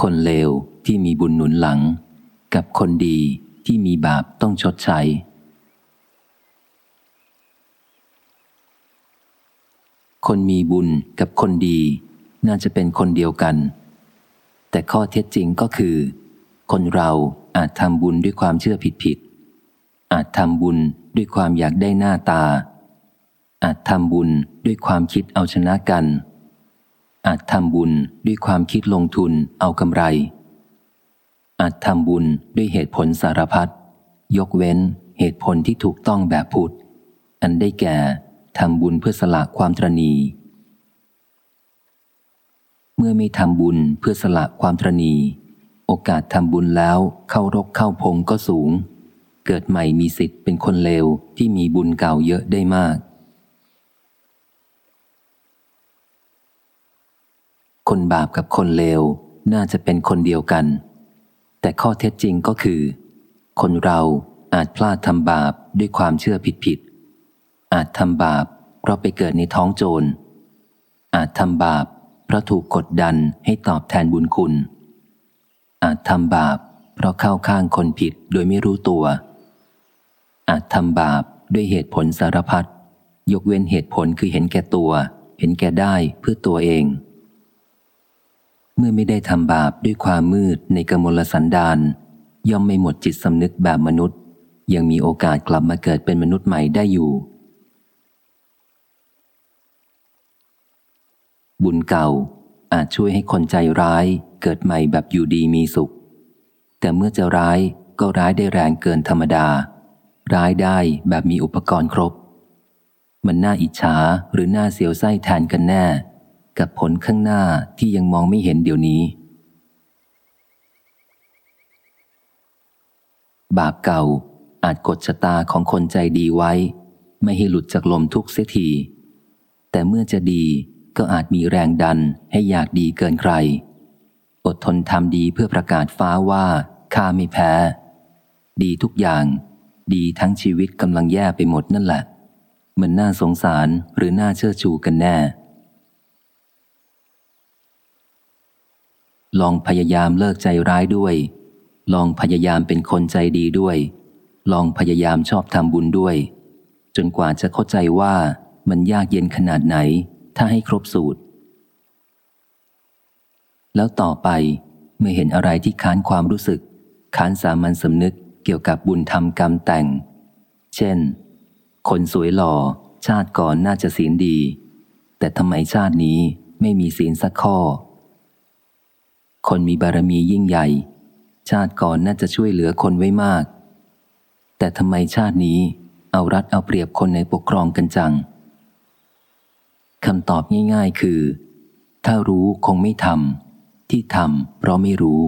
คนเลวที่มีบุญหนุนหลัง กับคนดีที่มีบาปต้องชดใช้ คนมีบุญกับคนดีน่าจะเป็นคนเดียวกัน แต่ข้อเท็จจริงก็คือ คนเราอาจทำบุญด้วยความเชื่อผิดผิดอาจทำบุญด้วยความอยากได้หน้าตา อาจทำบุญด้วยความคิดเอาชนะกัน อาจทำบุญด้วยความคิดลงทุนเอากำไร อาจทำบุญด้วยเหตุผลสารพัดยกเว้นเหตุผลที่ถูกต้องแบบพุทธ อันได้แก่ทำบุญเพื่อสละความตรณี เมื่อไม่ทำบุญเพื่อสละความตรณี โอกาสทำบุญแล้วเข้ารกเข้าพงก็สูง เกิดใหม่มีสิทธิ์เป็นคนเลวที่มีบุญเก่าเยอะได้มาก คนบาปกับคนเลวน่าจะเป็นคนเดียวกัน แต่ข้อเท็จจริงก็คือ คนเราอาจพลาดทำบาปด้วยความเชื่อผิดผิดอาจทำบาปเพราะไปเกิดในท้องโจร อาจทำบาปเพราะถูกกดดันให้ตอบแทนบุญคุณ อาจทำบาปเพราะเข้าข้างคนผิดโดยไม่รู้ตัว อาจทำบาปด้วยเหตุผลสารพัดยกเว้นเหตุผลคือเห็นแก่ตัว เห็นแก่ได้เพื่อตัวเอง เมื่อไม่ได้ทำบาปด้วยความมืดในกมลสันดานย่อมไม่หมดจิตสำนึกแบบมนุษย์ ยังมีโอกาสกลับมาเกิดเป็นมนุษย์ใหม่ได้อยู่ บุญเก่าอาจช่วยให้คนใจร้ายเกิดใหม่แบบอยู่ดีมีสุข แต่เมื่อจะร้ายก็ร้ายได้แรงเกินธรรมดา ร้ายได้แบบมีอุปกรณ์ครบ มันน่าอิจฉาหรือน่าเสียวไส้แทนกันแน่ กับผลข้างหน้าที่ยังมองไม่เห็นเดี๋ยวนี้ บาปเก่าอาจกดชะตาของคนใจดีไว้ ไม่ให้หลุดจากลมทุกเสียที แต่เมื่อจะดีก็อาจมีแรงดันให้อยากดีเกินใคร อดทนทำดีเพื่อประกาศฟ้าว่าข้าไม่แพ้ ดีทุกอย่าง ดีทั้งชีวิตกำลังแย่ไปหมดนั่นแหละ มันน่าสงสารหรือน่าเชื่อชูกันแน่ ลองพยายามเลิกใจร้ายด้วย ลองพยายามเป็นคนใจดีด้วย ลองพยายามชอบทำบุญด้วย จนกว่าจะเข้าใจว่ามันยากเย็นขนาดไหน ถ้าให้ครบสูตร แล้วต่อไปเมื่อเห็นอะไรที่ค้านความรู้สึก ค้านสามัญสำนึกเกี่ยวกับบุญธรรมกรรมแต่ง เช่น คนสวยหล่อ ชาติก่อนน่าจะศีลดี แต่ทำไมชาตินี้ไม่มีศีลสักข้อ คนมีบารมียิ่งใหญ่ ชาติก่อนน่าจะช่วยเหลือคนไว้มาก แต่ทำไมชาตินี้เอารัดเอาเปรียบคนในปกครองกันจังคำตอบง่าย ๆ คือ ถ้ารู้คงไม่ทำที่ทำเพราะไม่รู้